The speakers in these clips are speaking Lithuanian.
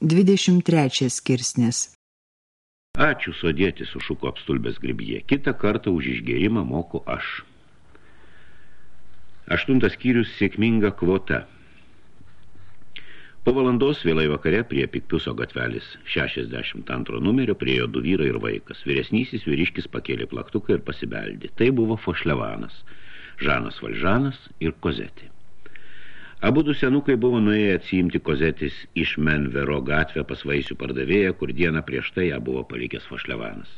23 skirsnis Ačiū sodėti, sušuko apstulbęs gribjė. Kitą kartą už išgėrimą moku aš. Aštuntas skyrius sėkminga kvota. Po valandos vėlai vakare prie Piktuso gatvelis 62 numerio priejo du vyrai ir vaikas. Vyresnysis vyriškis pakėlė plaktuką ir pasibeldė. Tai buvo Fošlevanas, Žanas Valžanas ir Kozetė. Abudu senukai buvo nuėję atsiimti kozetis iš Menvero gatvę pas vaisių pardavėją, kur dieną prieš tai ją buvo palikęs Fašlevanas.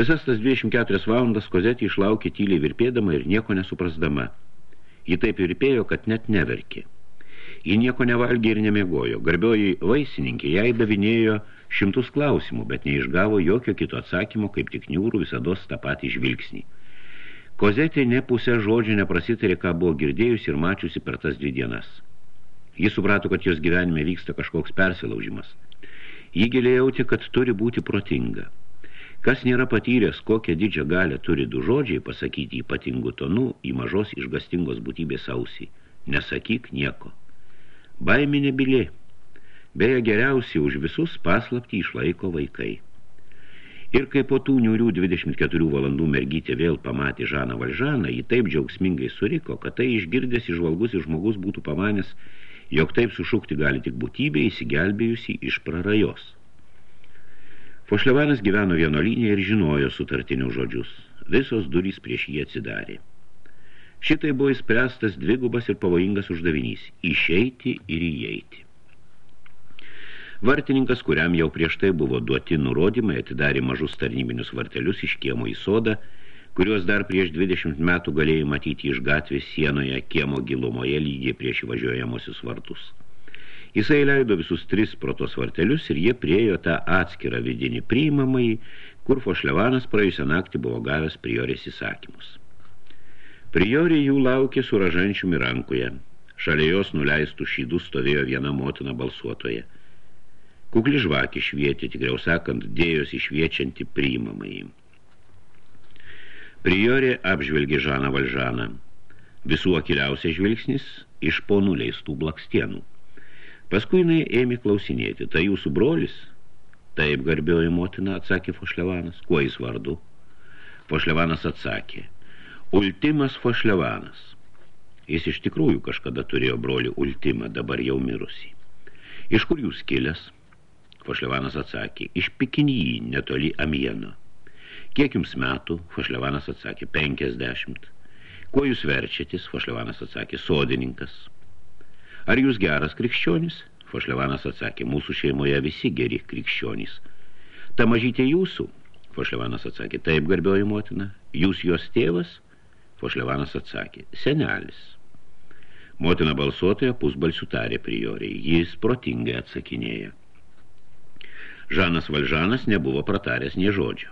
Visas tas 24 valandas kozetį išlaukė tyliai virpėdama ir nieko nesuprasdama. Ji taip virpėjo, kad net neverkė. Ji nieko nevalgė ir nemiegojo. Garbioji vaisininkė jai davinėjo šimtus klausimų, bet neišgavo jokio kito atsakymo, kaip tik niūrų visados tą patį žvilgsnį. Kozetė ne pusę žodžio neprasitarė, ką buvo girdėjusi ir mačiusi per tas dvi dienas. Jis suprato, kad jos gyvenime vyksta kažkoks persilaužimas. Jį giliai jauti, kad turi būti protinga. Kas nėra patyręs, kokią didžią galę turi du žodžiai pasakyti ypatingų tonų į mažos išgastingos būtybės ausį. Nesakyk nieko. Baiminė bilė. Beje, geriausiai už visus paslaptį išlaiko vaikai. Ir kai po tų niurių 24 valandų mergytė vėl pamatė Žaną Valžaną, ji taip džiaugsmingai suriko, kad tai išgirdęs išvalgus ir žmogus būtų pamanęs, jog taip sušukti gali tik būtybė įsigelbėjusi iš prarajos. Fošlevanas gyveno vienolinėje ir žinojo sutartinių žodžius. Visos durys prieš jį atsidarė. Šitai buvo įspręstas dvigubas ir pavojingas uždavinys – išeiti ir įeiti. Vartininkas, kuriam jau prieš tai buvo duoti nurodymai, atidarė mažus tarnybinius vartelius iš kiemo į sodą, kuriuos dar prieš 20 metų galėjai matyti iš gatvės sienoje kiemo gilumoje lygiai prieš įvažiuojamosius vartus. Jisai leido visus tris pro tos vartelius ir jie priejo tą atskirą vidinį priimamai, kur Fošlevanas praėjusią naktį buvo gavęs priorės įsakymus. Priorė jų laukė su ražančiumi rankoje. Šalia jos nuleistų šydų stovėjo viena motina balsuotoje – Kukli žvakė švietė, tikriau sakant, dėjosi šviečianti priimamai. Priorė apžvelgė Žaną Valžaną. Visų akiliausias žvilgsnis iš ponų leistų blakstienų. Paskui jinai ėmė klausinėti, tai jūsų brolis? Taip, garbioji motina, atsakė Fošlevanas. Kuo jis vardu? Fošlevanas atsakė. Ultimas Fošlevanas. Jis iš tikrųjų kažkada turėjo brolį Ultimą, dabar jau mirusi. Iš kur jūs kilęs? Fošlevanas atsakė, iš Pikinijį, netoli Amieno. Kiek jums metų? Fošlevanas atsakė, penkiasdešimt. Kuo jūs verčiatis? Fošlevanas atsakė, sodininkas. Ar jūs geras krikščionis? Fošlevanas atsakė, mūsų šeimoje visi geri krikščionys. Ta mažytė jūsų? Fošlevanas atsakė, taip, garbioji motina. Jūs jos tėvas? Fošlevanas atsakė, senelis. Motina balsuotoja pusbalsių tarė prioriai. Jis protingai atsakinėja. Žanas Valžanas nebuvo prataręs nie žodžio.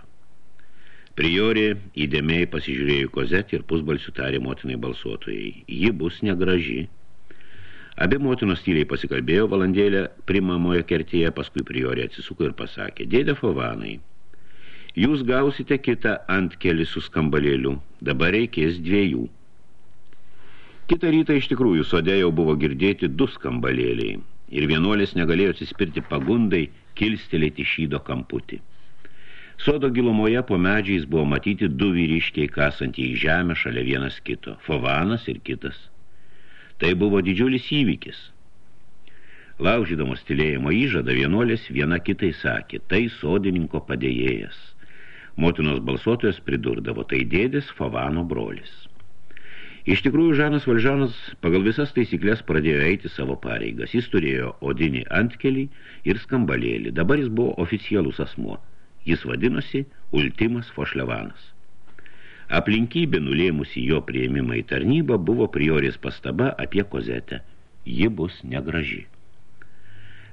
Priorė įdėmiai pasižiūrėjo kozetį ir pusbalsių tarė motinai balsuotojai. Ji bus negraži. Abi motinos tyliai pasikalbėjo valandėlę primamoje kertėje, paskui priorė atsisuko ir pasakė, dėdė Fovanai, jūs gausite kitą ant keli su skambalėliu, dabar reikės dviejų. Kita rytą iš tikrųjų sode jau buvo girdėti du skambalėliai ir vienuolės negalėjo atsispirti pagundai kilstelėti šydo kamputį. Sodo gilumoje po medžiais buvo matyti du vyriškiai kasantį į žemę šalia vienas kito, Fovanas ir kitas. Tai buvo didžiulis įvykis. Laužydamos tylėjimo įžadą vienuolės viena kitai sakė, tai sodininko padėjėjas. Motinos balsuotojas pridurdavo, tai dėdės Favano brolis. Iš tikrųjų, Žanas Valžanas pagal visas taisyklės pradėjo eiti savo pareigas. Jis turėjo odinį antkelį ir skambalėlį. Dabar jis buvo oficialus asmuo. Jis vadinosi Ultimas Fošlevanas. Aplinkybė nulėmusi jo prieimimą į tarnybą buvo priorės pastaba apie kozetę. Ji bus negraži.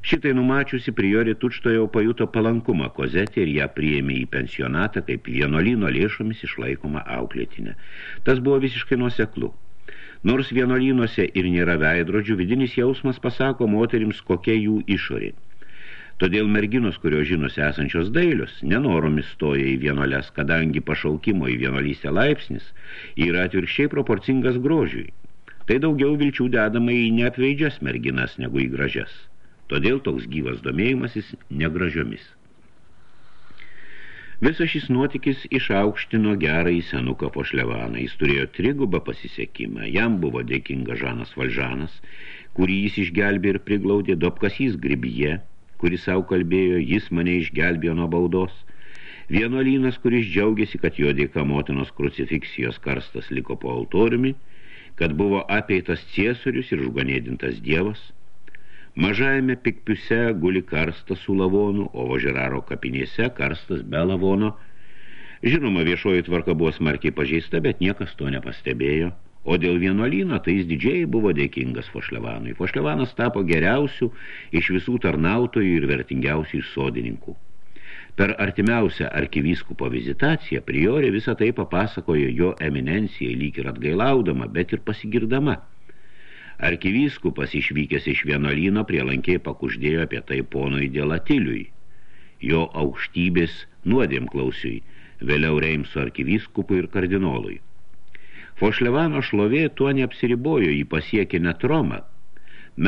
Šitai numačiusi priori tučto jau pajuto palankumą kozetė ir ją priėmė į pensionatą kaip vienolino lėšomis išlaikoma auklėtinė. Tas buvo visiškai nuoseklu. Nors vienolynuose ir nėra veidrodžių, vidinis jausmas pasako moterims, kokia jų išorė. Todėl merginos, kurios žinosi esančios dailius, nenoromis stoja į vienolės, kadangi pašaukimo į vienolystę laipsnis yra atvirkščiai proporcingas grožiui. Tai daugiau vilčių dedama į neapveidžias merginas negu į gražias. Todėl toks gyvas domėjimasis negražiomis. Visas šis nuotykis išaukštino gerą į senuką pošlevaną. Jis turėjo trigubą pasisekimą. Jam buvo dėkinga Žanas Valžanas, kurį jis išgelbė ir priglaudė, Dobkasys Gribje, kuris savo kalbėjo, jis mane išgelbėjo nuo baudos. Vienuolynas, kuris džiaugiasi, kad jo dėka motinos krucifiksijos karstas liko po altoriumi, kad buvo apeitas ciesorius ir žuganėdintas dievas – Mažajame pikpiuse guli karstas su lavonu, o Vožeraro kapinėse karstas be lavono. Žinoma, viešoji tvarka buvo smarkiai pažeista, bet niekas to nepastebėjo. O dėl vienuolyno tai jis didžiai buvo dėkingas Fošlevanui. Fošlevanas tapo geriausių iš visų tarnautojų ir vertingiausių iš sodininkų. Per artimiausią arkivyskupo vizitaciją priorė visą tai papasakojo jo eminencijai lyg ir atgailaudama, bet ir pasigirdama – Arkivyskupas išvykęs iš vienolyno prielankiai pakuždėjo apie tai ponui Delatiliui, jo aukštybės nuodėm klausiui, vėliau Reimso arkivyskupui ir kardinolui. Fošlevano šlovė tuo neapsiribojo, jį pasiekė net Romą.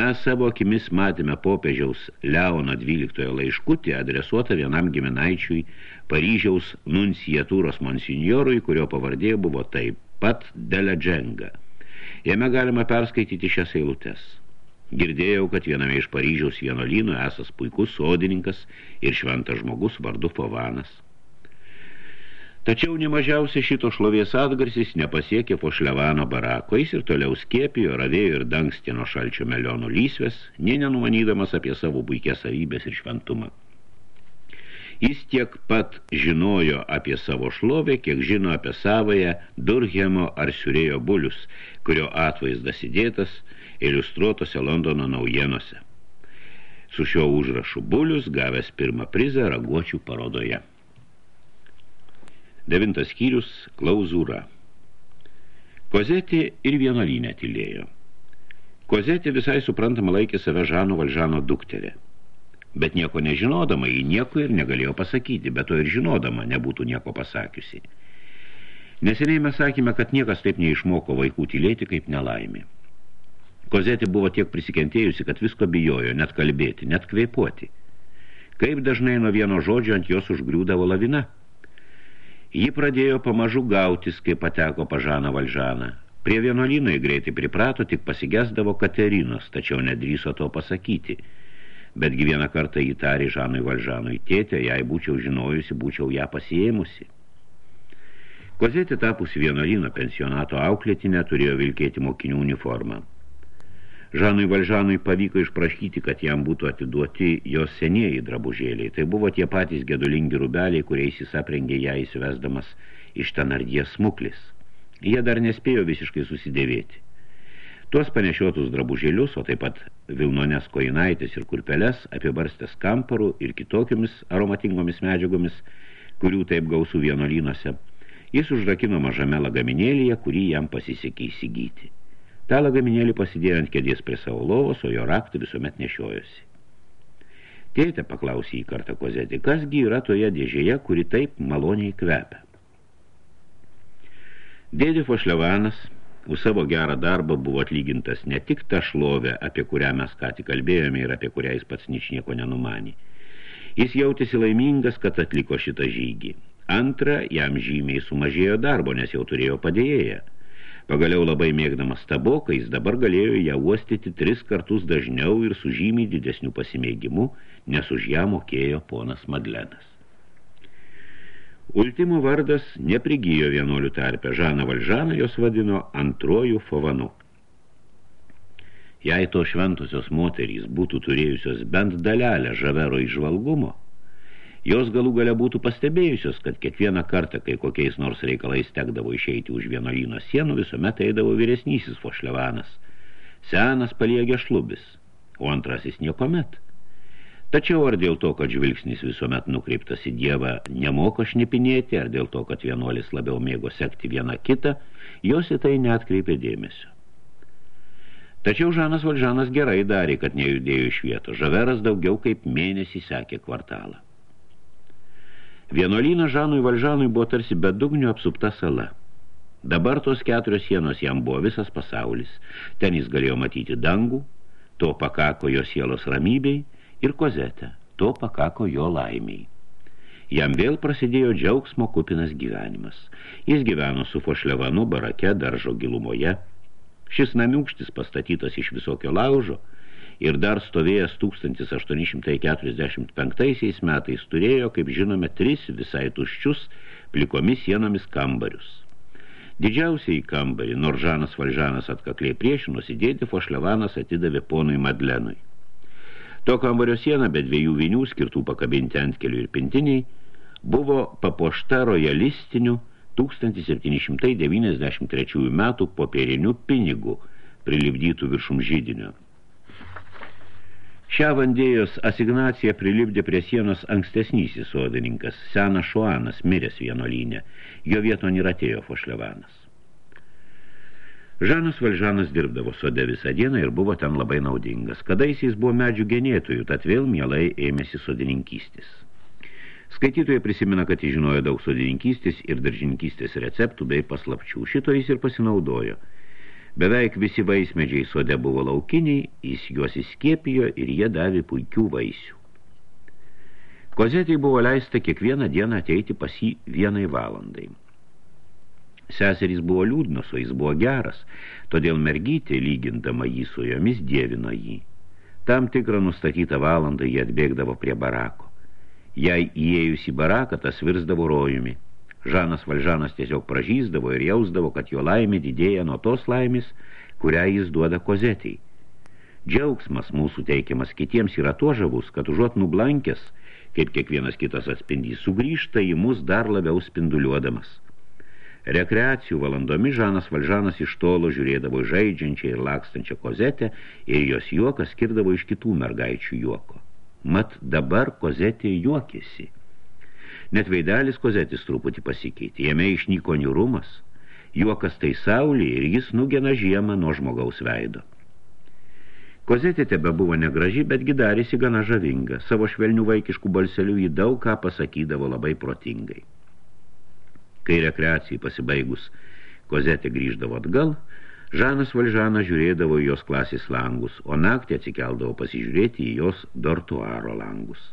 Mes savo akimis matėme popiežiaus Leono 12 laiškutį adresuotą vienam giminaičiui Paryžiaus nunciatūros monsinjorui, kurio pavardė buvo taip pat Deledženga. Jame galima perskaityti šias eilutes. Girdėjau, kad viename iš Paryžiaus vienolynų esas puikus sodininkas ir šventas žmogus vardu Fovanas. Tačiau nemažiausiai šito šlovės atgarsis nepasiekė po šlevano barako, jis ir toliau skėpijo, ravėjo ir dangstino šalčio melionų lysves, nie nenumanydamas apie savo puikias savybės ir šventumą. Jis tiek pat žinojo apie savo šlovę, kiek žino apie savoje Durhemo ar siurėjo bulius, kurio atvaizdas įdėtas iliustruotose Londono naujienose. Su šio užrašu bulius gavęs pirmą prizą raguočių parodoje. Devintas skyrius – klauzūra. Kozetė ir vienuolynė tylėjo. Kozetė visai suprantama laikė save Žano Valžano dukterė – bet nieko nežinodama, jį nieko ir negalėjo pasakyti, bet to ir žinodama nebūtų nieko pasakiusi. Neseniai mes sakėme, kad niekas taip neišmoko vaikų tylėti kaip nelaimė. Kozetė buvo tiek prisikentėjusi, kad visko bijojo, net kalbėti, net kveipuoti. Kaip dažnai nuo vieno žodžio ant jos užgriūdavo lavina. Ji pradėjo pamažu gautis, kai pateko pažaną valžaną. Prie vienuolynai greitai priprato, tik pasigesdavo Katerinos, tačiau nedryso to pasakyti – betgi vieną kartą įtarė Žanui Valžanui, tėtė, jei būčiau žinojusi, būčiau ją pasiėmusi. Kozetė tapusi vienuolino pensionato auklėtinę turėjo vilkėti mokinių uniformą. Žanui Valžanui pavyko išprašyti, kad jam būtų atiduoti jos senieji drabužėliai. Tai buvo tie patys gedulingi rubeliai, kuriais jis aprengė ją įsivesdamas iš tenardies smuklis. Jie dar nespėjo visiškai susidėvėti. Tuos panešiotus drabužėlius, o taip pat vilnonės koinaitės ir kurpeles, apibarstęs kamparų ir kitokiomis aromatingomis medžiagomis, kurių taip gausų vienolynuose, jis užrakino mažame lagaminėlyje, kurį jam pasisekė įsigyti. Ta lagaminėlį pasidėjo ant kėdės prie savo lovos, o jo raktą visuomet nešiojosi. Tėtė paklausė į kartą kozetį, kasgi yra toje dėžėje, kuri taip maloniai kvepia. Dėdė Fošlevanas – už savo gerą darbą buvo atlygintas ne tik ta šlovė, apie kurią mes ką tik kalbėjome ir apie kurią jis pats nič nieko nenumanė. Jis jautėsi laimingas, kad atliko šitą žygį. Antra, jam žymiai sumažėjo darbo, nes jau turėjo padėjėją. Pagaliau labai mėgdamas taboką, jis dabar galėjo ją uostyti tris kartus dažniau ir su žymiai didesniu pasimėgimu, nes už ją mokėjo ponas Madlenas. Ultimo vardas neprigijo vienuolių tarpę. Žaną Valžaną jos vadino antrojų Fovanu. Jei to šventusios moterys būtų turėjusios bent dalelę žavero išvalgumo, jos galų gale būtų pastebėjusios, kad kiekvieną kartą, kai kokiais nors reikalais tekdavo išeiti už vienolyno sienų, visuomet eidavo vyresnysis Fošlevanas, senas paliegė šlubis, o antrasis niekomet – Tačiau ar dėl to, kad žvilgsnis visuomet nukreiptas į Dievą nemoka šnipinėti, ar dėl to, kad vienuolis labiau mėgo sekti vieną kitą, jos į tai neatkreipė dėmesio. Tačiau Žanas Valžanas gerai darė, kad nejudėjo iš vieto. Žaveras daugiau kaip mėnesį sekė kvartalą. Vienuolyna Žanui Valžanui buvo tarsi bedugnių apsupta sala. Dabar tos keturios sienos jam buvo visas pasaulis. Ten jis galėjo matyti dangų, to pakako jo sielos ramybei, ir kozetę, to pakako jo laimiai. Jam vėl prasidėjo džiaugsmo kupinas gyvenimas. Jis gyveno su Fošlevanu barake daržo gilumoje. Šis namiukštis pastatytas iš visokio laužo ir dar stovėjęs 1845 metais turėjo, kaip žinome, tris visai tuščius plikomis sienomis kambarius. Didžiausiai kambarį, nors Žanas Valžanas atkakliai priešinosi, dėdė Fošlevanas atidavė ponui Madlenui. To kambario siena be dviejų vinių skirtų pakabinti ant kelių ir pintiniai buvo papuošta rojalistiniu 1793 metų popieriniu pinigų prilipdytų viršum žydinio. Šią vandėjos asignaciją prilipdė prie sienos ankstesnysis sodininkas, senas Šuanas, miręs vienuolynė. Jo vieton ir atėjo Fošlevanas. Žanas Valžanas dirbdavo sode visą dieną ir buvo ten labai naudingas. Kadais jis buvo medžių genėtojų, tad vėl mielai ėmėsi sodininkystės. Skaitytojai prisimena, kad jis žinojo daug sodininkystės ir daržininkystės receptų bei paslapčių. Šito jis ir pasinaudojo – Beveik visi vaismedžiai sode buvo laukiniai, jis juos įskiepijo ir jie davė puikių vaisių. Kozetei buvo leista kiekvieną dieną ateiti pas jį vienai valandai. Seserys buvo liūdnos, o jis buvo geras, todėl mergytė, lygindama jį su jomis, dievino jį. Tam tikrą nustatytą valandą jie atbėgdavo prie barako. Jei įėjus į baraką, tas virsdavo rojumi – Žanas Valžanas tiesiog pražysdavo ir jausdavo, kad jo laimė didėja nuo tos laimės, kurią jis duoda kozetei. Džiaugsmas mūsų teikiamas kitiems yra tuo žavus, kad užuot nublankęs, kaip kiekvienas kitas atspindys, sugrįžta į mus dar labiau spinduliuodamas. Rekreacijų valandomis Žanas Valžanas iš tolo žiūrėdavo žaidžiančią ir lakstančią kozetę ir jos juokas skirdavo iš kitų mergaičių juoko. Mat dabar kozetė juokėsi – Net veidelis kozetis truputį pasikeitė, jame išnyko niurumas, juokas tai saulė ir jis nugena žiemą nuo žmogaus veido. Kozetė tebe buvo negraži, betgi darėsi gana žavinga. Savo švelnių vaikiškų balselių jį daug ką pasakydavo labai protingai. Kai rekreacijai pasibaigus Kozetė grįždavo atgal, Žanas Valžanas žiūrėdavo į jos klasės langus, o naktį atsikeldavo pasižiūrėti į jos dortuaro langus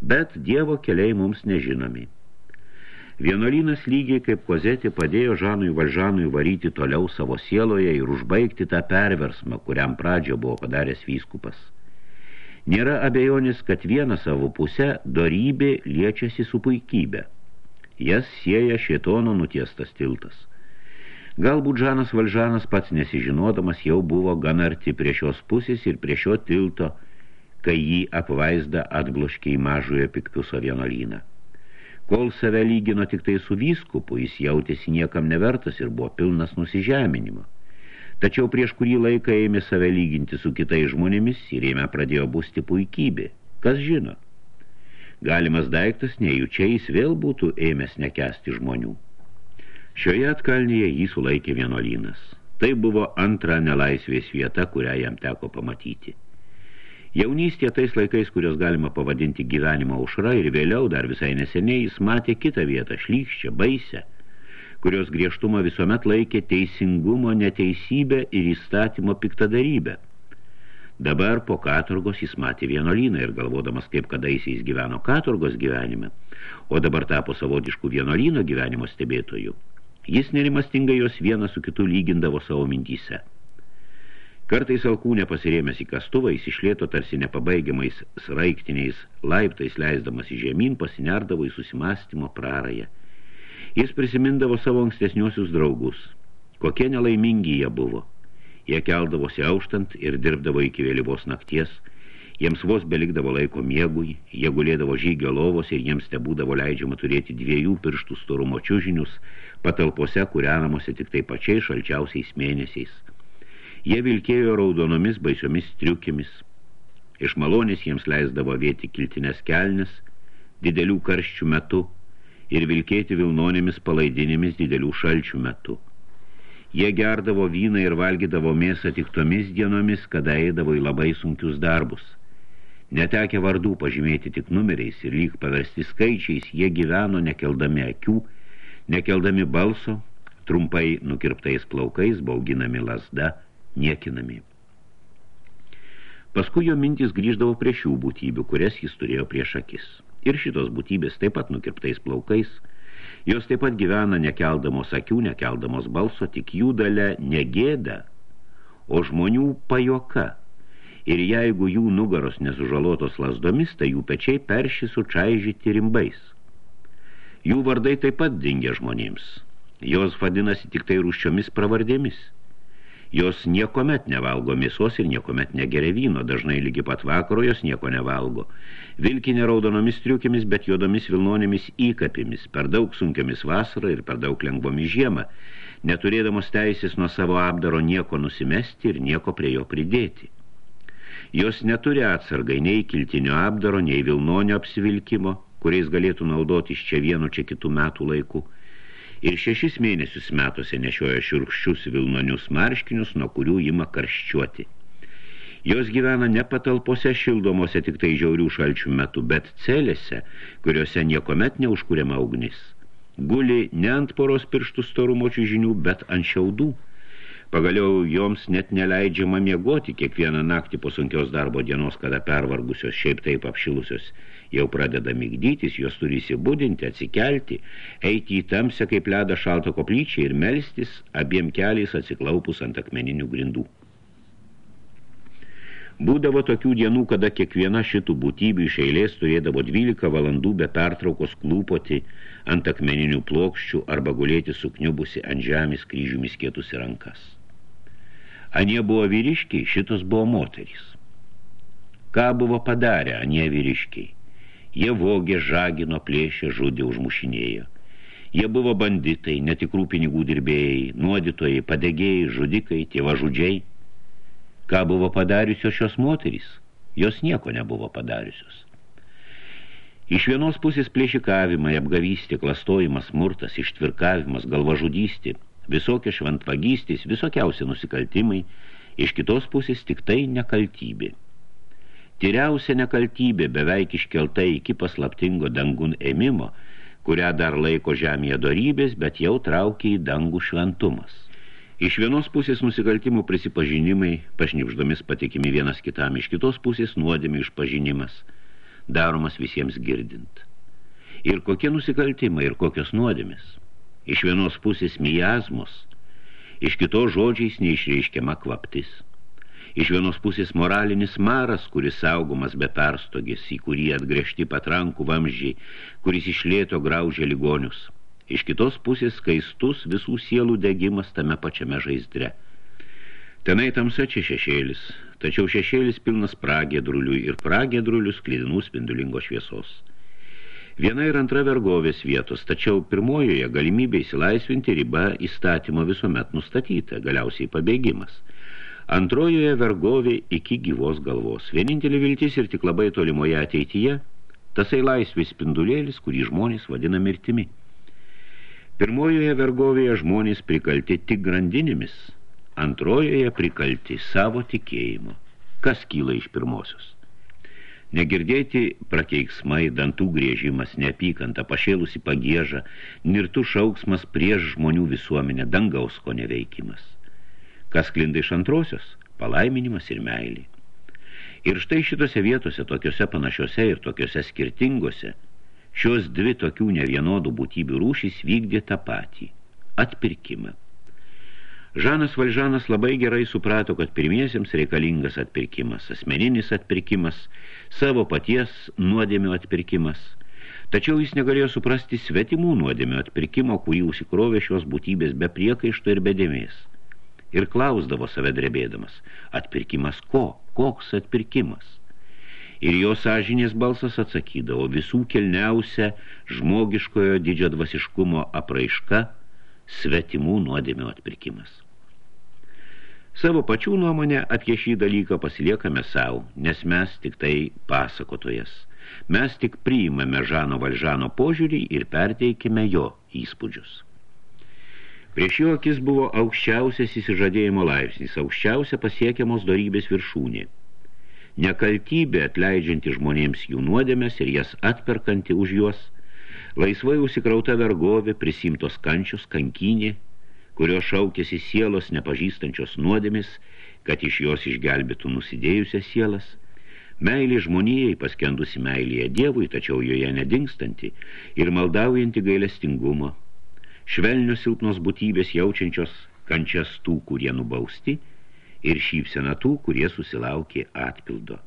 bet Dievo keliai mums nežinomi. Vienolynas lygiai kaip kozetė padėjo Žanui Valžanui varyti toliau savo sieloje ir užbaigti tą perversmą, kuriam pradžio buvo padaręs vyskupas. Nėra abejonis, kad viena savo pusę dorybė liečiasi su puikybė. Jas sieja šėtono nutiestas tiltas. Galbūt Žanas Valžanas pats nesižinodamas jau buvo gan arti prie šios pusės ir prie šio tilto – kai jį apvaizda atbloškė į mažojo piktuso vienolyną. Kol save lygino tik tai su vyskupu, jis jautėsi niekam nevertas ir buvo pilnas nusižeminimo. Tačiau prieš kurį laiką ėmė save lyginti su kitais žmonėmis ir ėmė pradėjo būsti puikybė. Kas žino? Galimas daiktas nejučiai jis vėl būtų ėmęs nekesti žmonių. Šioje atkalnyje jį sulaikė vienolynas. Tai buvo antra nelaisvės vieta, kurią jam teko pamatyti. Jaunystė tais laikais, kurios galima pavadinti gyvenimo aušra ir vėliau dar visai neseniai jis matė kitą vietą, šlykščią, baisę, kurios griežtumą visuomet laikė teisingumo neteisybę ir įstatymo piktadarybę. Dabar po katurgos jis matė vienolyną ir galvodamas, kaip kadaisiais gyveno katurgos gyvenime, o dabar tapo savotiškų vienolyno gyvenimo stebėtojų. Jis nerimastingai jos vieną su kitu lygindavo savo mintyse. Kartais alkūnė pasirėmęs į kastuvą, jis išlėto tarsi nepabaigiamais sraiktiniais laiptais leisdamas į žemyn, pasinerdavo į susimastymo prarąją. Jis prisimindavo savo ankstesniuosius draugus. Kokie nelaimingi jie buvo. Jie keldavosi auštant ir dirbdavo iki vėlyvos nakties. Jiems vos belikdavo laiko miegui, jie gulėdavo žygio lovos ir jiems tebūdavo leidžiama turėti dviejų pirštų storumo čiužinius patalpose kūrenamosi tik tai pačiai šalčiausiais mėnesiais – Jie vilkėjo raudonomis baisiomis striukėmis. Iš malonės jiems leisdavo vėti kiltinės kelnes didelių karščių metu ir vilkėti vilnonėmis palaidinėmis didelių šalčių metu. Jie gerdavo vyną ir valgydavo mėsą tik tomis dienomis, kada eidavo į labai sunkius darbus. Netekę vardų pažymėti tik numeriais ir lyg paversti skaičiais, jie gyveno nekeldami akių, nekeldami balso, trumpai nukirptais plaukais, bauginami lasda – niekinami. Paskui jo mintis grįždavo prie šių būtybių, kurias jis turėjo prieš akis. Ir šitos būtybės taip pat nukirptais plaukais. Jos taip pat gyvena nekeldamos akių, nekeldamos balso, tik jų dalė negėda, o žmonių pajoka. Ir jeigu jų nugaros nesužalotos lasdomis, tai jų pečiai perši sučaižyti rimbais. Jų vardai taip pat dingia žmonėms. Jos vadinasi tik tai rūščiomis pravardėmis – Jos niekomet nevalgo mėsos ir niekomet negeria vyno, dažnai lygi pat vakaro jos nieko nevalgo. Vilkinė raudonomis triukėmis, bet juodomis vilnonėmis įkapimis, per daug sunkiomis vasarą ir per daug lengvomis žiemą, neturėdamos teisės nuo savo apdaro nieko nusimesti ir nieko prie jo pridėti. Jos neturi atsargai nei kiltinio apdaro, nei vilnonio apsivilkimo, kuriais galėtų naudotis čia vienu, čia kitų metų laiku – ir šešis mėnesius metuose nešioja širkščius vilnonius marškinius, nuo kurių ima karščiuoti. Jos gyvena ne patalpose šildomose tik tai žiaurių šalčių metu, bet celėse, kuriuose niekomet neužkuriama ugnis. Guli ne ant poros pirštų storumo čiūžinių, bet ant šiaudų. Pagaliau joms net neleidžiama miegoti kiekvieną naktį po sunkios darbo dienos, kada pervargusios, šiaip taip apšilusios jau pradeda migdytis, jos turi įsibūdinti, atsikelti, eiti į tamsę kaip ledą šalto koplyčią ir melstis abiem keliais atsiklaupus ant akmeninių grindų. Būdavo tokių dienų, kada kiekviena šitų būtybių iš eilės turėdavo 12 valandų be pertraukos klūpoti ant akmeninių plokščių arba gulėti sukniubusi ant žemės kryžiumis kėtusi rankas. Anie buvo vyriškiai, šitos buvo moterys. Ką buvo padarę anie vyriškiai? Jie vogė, žagino, plėšė, žudė, užmušinėjo. Jie buvo banditai, netikrų pinigų dirbėjai, nuodytojai, padegėjai, žudikai, tėvažudžiai. Ką buvo padariusios šios moterys? Jos nieko nebuvo padariusios. Iš vienos pusės plėšikavimai, apgavystė, klastojimas, smurtas, ištvirkavimas, galvažudystė, visokie šventvagystės, visokiausi nusikaltimai, iš kitos pusės tik tai nekaltybė. Tyriausia nekaltybė beveik iškelta iki paslaptingo dangun ėmimo, kurią dar laiko žemėje dorybės, bet jau traukia į dangų šventumas. Iš vienos pusės nusikaltimų prisipažinimai, pašnipždomis patikimi vienas kitam, iš kitos pusės nuodėmė išpažinimas, daromas visiems girdint. Ir kokie nusikaltimai, ir kokios nuodėmės. Iš vienos pusės miazmos, iš kitos žodžiais neišreiškiama kvaptis – Iš vienos pusės moralinis maras, kuris saugomas be perstogės, į kurį atgręžti patrankų vamžiai, kuris išlėto graužė ligonius. Iš kitos pusės skaistus visų sielų degimas tame pačiame žaizdre. Tenai tamsa čia šešėlis, tačiau šešėlis pilnas pragėdrulių ir pragėdrulių sklydinų spindulingo šviesos. Viena ir antra vergovės vietos, tačiau pirmojoje galimybė įsilaisvinti riba įstatymo visuomet nustatyta, galiausiai pabėgimas – Antrojoje vergovė iki gyvos galvos. Vienintelė viltis ir tik labai tolimoje ateityje – tasai laisvės spindulėlis, kurį žmonės vadina mirtimi. Pirmojoje vergovėje žmonės prikalti tik grandinėmis, antrojoje prikalti savo tikėjimo. Kas kyla iš pirmosios? Negirdėti prakeiksmai, dantų grėžimas, neapykanta, pašėlusi pagėža, nirtų šauksmas prieš žmonių visuomenę, dangaus ko neveikimas – kas klinda iš antrosios – palaiminimas ir meilė. Ir štai šitose vietose, tokiose panašiose ir tokiose skirtingose, šios dvi tokių nevienodų būtybių rūšys vykdė tą patį – atpirkimą. Žanas Valžanas labai gerai suprato, kad pirmiesiems reikalingas atpirkimas, asmeninis atpirkimas, savo paties nuodėmio atpirkimas. Tačiau jis negalėjo suprasti svetimų nuodėmio atpirkimo, kurį užsikrovė šios būtybės be priekaišto ir be dėmės ir klausdavo save drebėdamas, atpirkimas ko, koks atpirkimas. Ir jo sąžinės balsas atsakydavo visų kelniausia žmogiškojo didžio dvasiškumo apraiška svetimų nuodėmių atpirkimas. Savo pačių nuomonę apie šį dalyką pasiliekame savo, nes mes tik tai pasakotojas. Mes tik priimame Žano Valžano požiūrį ir perteikime jo įspūdžius. Prieš jo akis buvo aukščiausias įsižadėjimo laipsnis, aukščiausia pasiekiamos dorybės viršūnė. Nekaltybė atleidžianti žmonėms jų nuodėmės ir jas atperkanti už juos, laisvai užsikrauta vergovė, prisimtos kančios, kankinė, kurio šaukėsi sielos nepažįstančios nuodėmis, kad iš jos išgelbėtų nusidėjusias sielas, meilė žmonijai paskendusi meilėje Dievui, tačiau joje nedingstanti ir maldaujanti gailestingumo, švelnios silpnos būtybės jaučiančios kančias tų, kurie nubausti, ir šypsena tų, kurie susilaukė atpildo.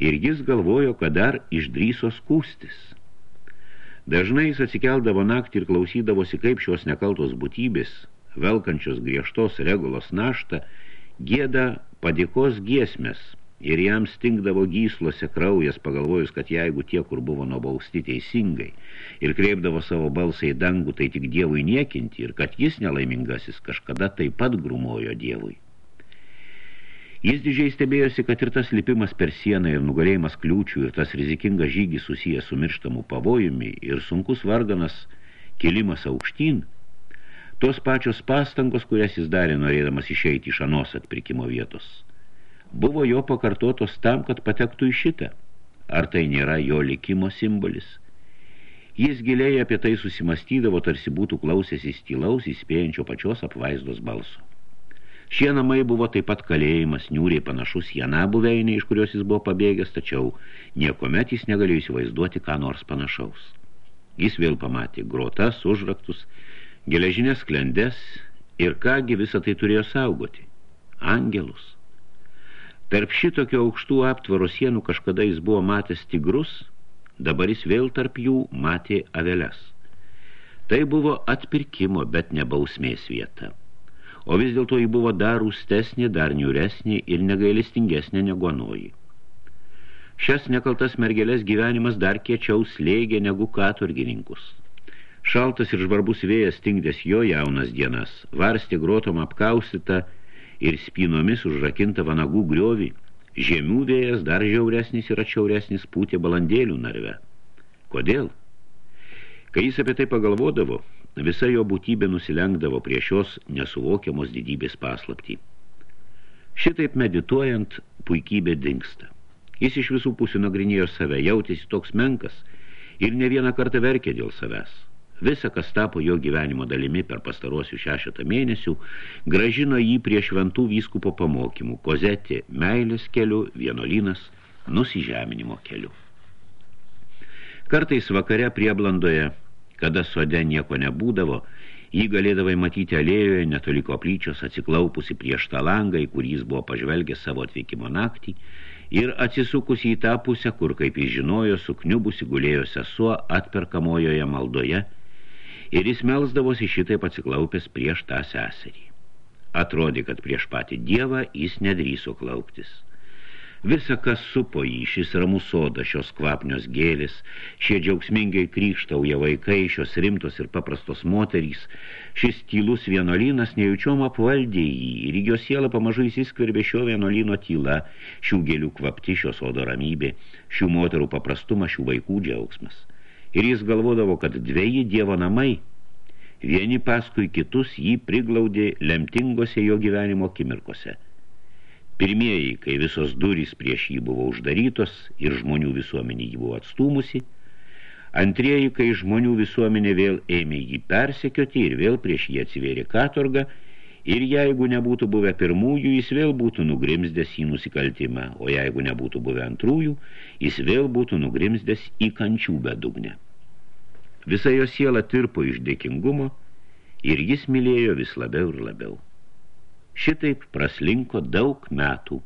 Ir jis galvojo, kad dar išdryso skūstis. Dažnai jis atsikeldavo naktį ir klausydavosi, kaip šios nekaltos būtybės, velkančios griežtos regulos naštą, gėda padėkos giesmės ir jam stingdavo gyslose kraujas, pagalvojus, kad jeigu tie, kur buvo nubausti teisingai ir kreipdavo savo balsą į dangų, tai tik Dievui niekinti ir kad jis nelaimingasis kažkada taip pat grumojo Dievui. Jis didžiai stebėjosi, kad ir tas lipimas per sieną ir nugalėjimas kliūčių ir tas rizikingas žygis susijęs su mirštamu pavojumi ir sunkus varganas kilimas aukštyn – Tos pačios pastangos, kurias jis darė norėdamas išeiti iš anos atpirkimo vietos, buvo jo pakartotos tam, kad patektų į šitą. Ar tai nėra jo likimo simbolis? Jis giliai apie tai susimastydavo, tarsi būtų klausęs įstylaus, įspėjančio pačios apvaizdos balso. Šie namai buvo taip pat kalėjimas, niūriai panašus į aną buveinę, iš kurios jis buvo pabėgęs, tačiau niekomet jis negalėjo įsivaizduoti ką nors panašaus. Jis vėl pamatė grotas, užraktus, geležinės klendės ir kągi visą tai turėjo saugoti? Angelus. Tarp šitokio aukštų aptvaro sienų kažkada jis buvo matęs tigrus, dabar jis vėl tarp jų matė aveles. Tai buvo atpirkimo, bet ne bausmės vieta. O vis dėlto jį buvo dar rūstesnė, dar niuresnė ir negailestingesnė negu anoji. Šias nekaltas mergelės gyvenimas dar kiečiau slėgė negu katurgininkus – Šaltas ir žvarbus vėjas stingdės jo jaunas dienas, varstė grotom apkaustytą ir spynomis užrakintą vanagų griovį. Žiemių vėjas dar žiauresnis ir atšiauresnis pūtė balandėlių narve. Kodėl? Kai jis apie tai pagalvodavo, visa jo būtybė nusilenkdavo prie šios nesuvokiamos didybės paslaptį. Šitaip medituojant, puikybė dingsta. Jis iš visų pusių nagrinėjo save, jautėsi toks menkas ir ne vieną kartą verkė dėl savęs. Visa, kas tapo jo gyvenimo dalimi per pastaruosius šešetą mėnesių, gražino jį prie šventų vyskupo pamokymų, kozetė meilės keliu, vienuolynas nusižeminimo keliu. Kartais vakare prieblandoje, kada sode nieko nebūdavo, jį galėdavai matyti alėjoje netoli koplyčios atsiklaupusi prieš tą langą, į kurį jis buvo pažvelgęs savo atvykimo naktį, ir atsisukusi į tą pusę, kur, kaip jis žinojo, sukniubusi gulėjo sesuo atperkamojoje maldoje – ir jis melsdavosi šitaip atsiklaupęs prieš tą seserį. Atrodė, kad prieš patį dievą jis nedryso klauptis. Visa, kas supo jį, šis ramus soda, šios kvapnios gėlis, šie džiaugsmingai krykštauja vaikai, šios rimtos ir paprastos moterys, šis tylus vienuolynas nejučiom apvaldė jį ir jo siela pamažu įsiskverbė šio vienuolyno tyla, šių gėlių kvapti, šios sodo ramybė, šių moterų paprastumas, šių vaikų džiaugsmas ir jis galvodavo, kad dviejį dievo namai, vieni paskui kitus jį priglaudė lemtingose jo gyvenimo akimirkose. Pirmieji, kai visos durys prieš jį buvo uždarytos ir žmonių visuomenė jį buvo atstūmusi, antrieji, kai žmonių visuomenė vėl ėmė jį persekioti ir vėl prieš jį atsivėrė katorgą, Ir jeigu nebūtų buvę pirmųjų, jis vėl būtų nugrimzdęs į nusikaltimą, o jeigu nebūtų buvę antrųjų, jis vėl būtų nugrimzdęs į kančių bedugnę. Visa jo siela tirpo iš dėkingumo ir jis mylėjo vis labiau ir labiau. Šitaip praslinko daug metų.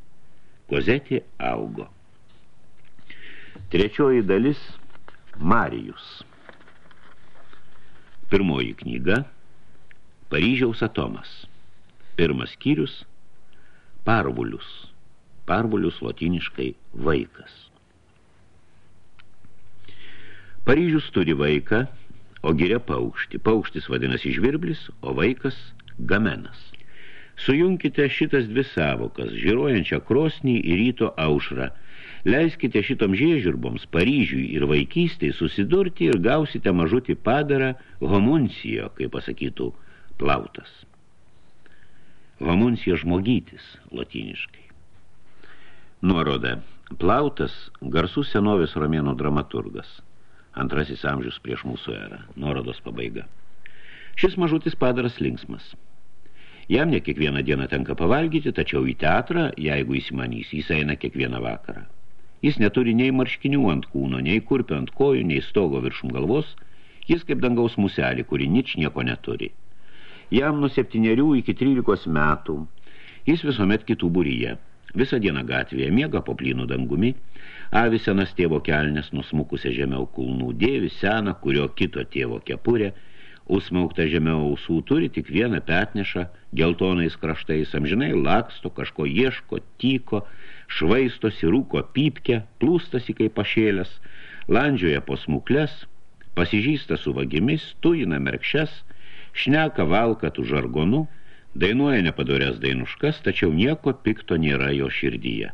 Kozetė augo. Trečioji dalis – Marijus. Pirmoji knyga – Paryžiaus atomas – Pirmas skyrius – parvulius. Parvulius lotiniškai vaikas. Paryžius turi vaiką, o giria paukštį. Paukštis vadinasi žvirblis, o vaikas – gamenas. Sujunkite šitas dvi savokas, žiūrojančią krosnį ir ryto aušrą. Leiskite šitom žiežirboms Paryžiui ir vaikystėj susidurti ir gausite mažutį padarą homuncijo, kaip pasakytų plautas. Homuncija žmogytis, latiniškai. Nuoroda. Plautas – garsus senovės romėnų dramaturgas. Antrasis amžius prieš mūsų erą. Nuorodos pabaiga. Šis mažutis padaras linksmas. Jam ne kiekvieną dieną tenka pavalgyti, tačiau į teatrą, jeigu įsimanys, jis eina kiekvieną vakarą. Jis neturi nei marškinių ant kūno, nei kurpio ant kojų, nei stogo viršum galvos, jis kaip dangaus muselį, kuri nič nieko neturi. Jam nuo septyniarių iki trylikos metų, jis visuomet kitų būryje. Visą dieną gatvėje miega po plynų dangumi, avi senas tėvo kelnes nusmukusią žemiau kulnų, dėvi seną, kurio kito tėvo kepurė, Užsmaukta žemiau ausų turi tik vieną petnešą, geltonais kraštais, amžinai laksto, kažko ieško, tyko, švaistosi, rūko pypkę, plūstasi kaip pašėlės, landžioja po smuklės, pasižįsta su vagimis, tujina merkšes, šneka valkatų žargonu, dainuoja nepadorės dainuškas, tačiau nieko pikto nėra jo širdyje.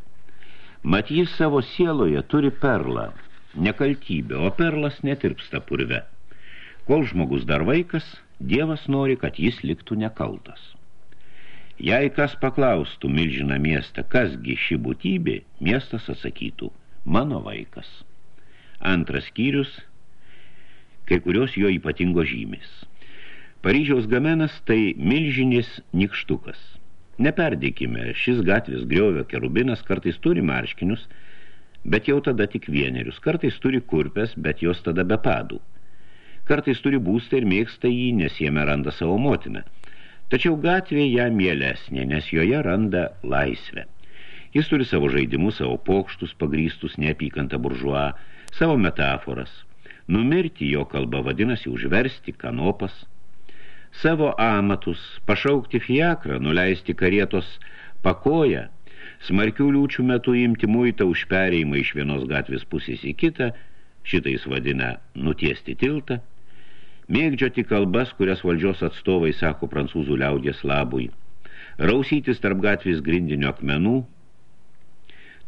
Mat jis savo sieloje turi perlą, nekaltybę, o perlas netirpsta purve. Kol žmogus dar vaikas, Dievas nori, kad jis liktų nekaltas. Jei kas paklaustų milžiną miestą, kasgi ši būtybė, miestas atsakytų, mano vaikas. Antras skyrius, kai kurios jo ypatingo žymės. Paryžiaus gamenas tai milžinis nikštukas. Neperdėkime, šis gatvės griovio kerubinas kartais turi marškinius, bet jau tada tik vienerius, kartais turi kurpes, bet jos tada be padų. Kartais turi būstą ir mėgsta jį, nes jame randa savo motiną. Tačiau gatvė ją mielesnė, nes joje randa laisvę. Jis turi savo žaidimus, savo pokštus, pagrįstus neapykantą buržuą, savo metaforas. Numirti jo kalba vadinasi užversti kanopas. Savo amatus, pašaukti fiakrą, nuleisti karietos pakoją, smarkių liūčių metu imti muitą už perėjimą iš vienos gatvės pusės į kitą, šitais vadina nutiesti tiltą, mėgdžioti kalbas, kurias valdžios atstovai sako prancūzų liaudės labui, rausytis tarp gatvės grindinio akmenų,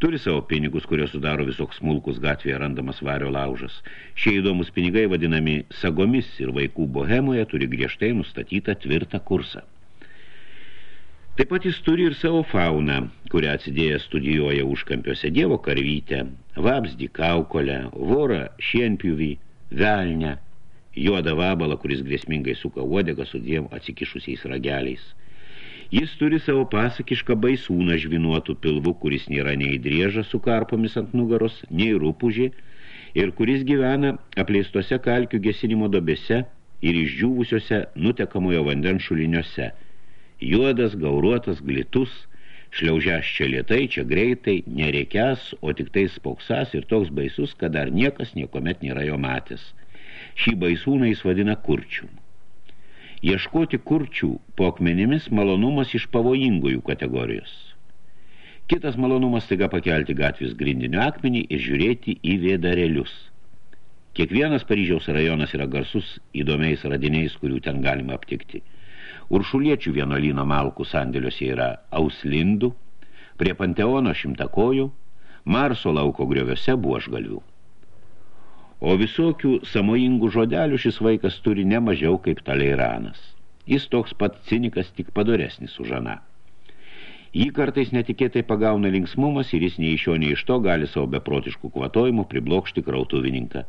turi savo pinigus, kurios sudaro visoks smulkus gatvėje randamas vario laužas. Šie įdomus pinigai vadinami sagomis ir vaikų bohemoje turi griežtai nustatytą tvirtą kursą. Taip pat jis turi ir savo fauną, kurią atsidėję studijuoja užkampiuose dievo karvytę, vabzdį kaukolę, vorą šienpjuvį, velnę, juodą vabalą, kuris grėsmingai suka uodegą su dviem atsikišusiais rageliais. Jis turi savo pasakišką baisūną žvinuotų pilvų, kuris nėra nei driežas su karpomis ant nugaros, nei rūpužį, ir kuris gyvena apleistose kalkių gesinimo dobėse ir išdžiūvusiose nutekamojo vandens šuliniuose. Juodas, gauruotas, glitus, šliaužęs čia lietai, čia greitai, nereikės, o tik tai spauksas ir toks baisus, kad dar niekas niekomet nėra jo matęs – Šį baisūną jis vadina kurčių. Ieškoti kurčių po akmenimis malonumas iš pavojingųjų kategorijos. Kitas malonumas taiga pakelti gatvės grindinio akmenį ir žiūrėti į vėdarelius. Kiekvienas Paryžiaus rajonas yra garsus įdomiais radiniais, kurių ten galima aptikti. Uršuliečių vienolyno malkų sandėliuose yra auslindų, prie Panteono šimtakojų, Marso lauko grioviuose buožgalvių. O visokių samojingų žodelių šis vaikas turi ne mažiau kaip Taleiranas. Jis toks pat cinikas, tik padoresnis už aną. Jį kartais netikėtai pagauna linksmumas ir jis nei iš jo, nei iš to gali savo beprotiškų kvatojimų priblokšti krautuvininką.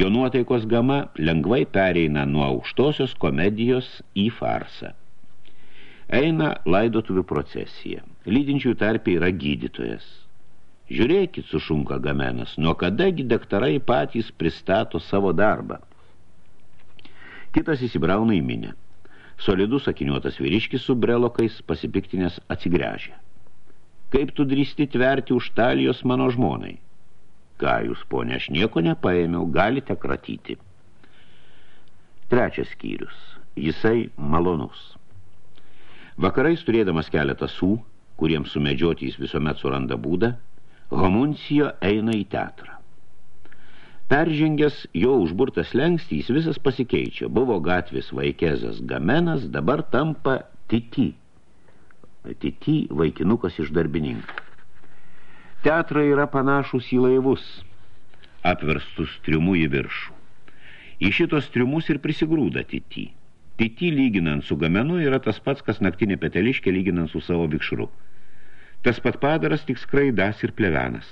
Jo nuotaikos gama lengvai pereina nuo aukštosios komedijos į farsą. Eina laidotuvių procesija. Lydinčių tarpiai yra gydytojas – Žiūrėkit, sušunka gamenas, nuo kadagi daktarai patys pristato savo darbą. Kitas įsibrauna į minę. Solidus akiniuotas vyriškis su brelokais pasipiktinės atsigręžė. Kaip tu drįsti tverti už talijos mano žmonai? Ką jūs, ponė, aš nieko nepaėmiau, galite kratyti. Trečias skyrius. Jisai malonus. Vakarais turėdamas keletą sų, kuriems sumedžioti jis visuomet suranda būdą, Homuncijo eina į teatrą. Peržengęs jo užburtas lengstį, jis visas pasikeičia. Buvo gatvės vaikėzas Gamenas, dabar tampa Titi. Titi vaikinukas iš darbininkų. Teatrai yra panašus į laivus, apverstus triumu į viršų. Į šitos triumus ir prisigrūda Titi. Titi lyginant su Gamenu yra tas pats, kas naktinė peteliškė lyginant su savo vikšru. Tas pat padaras tik skraidas ir plevenas.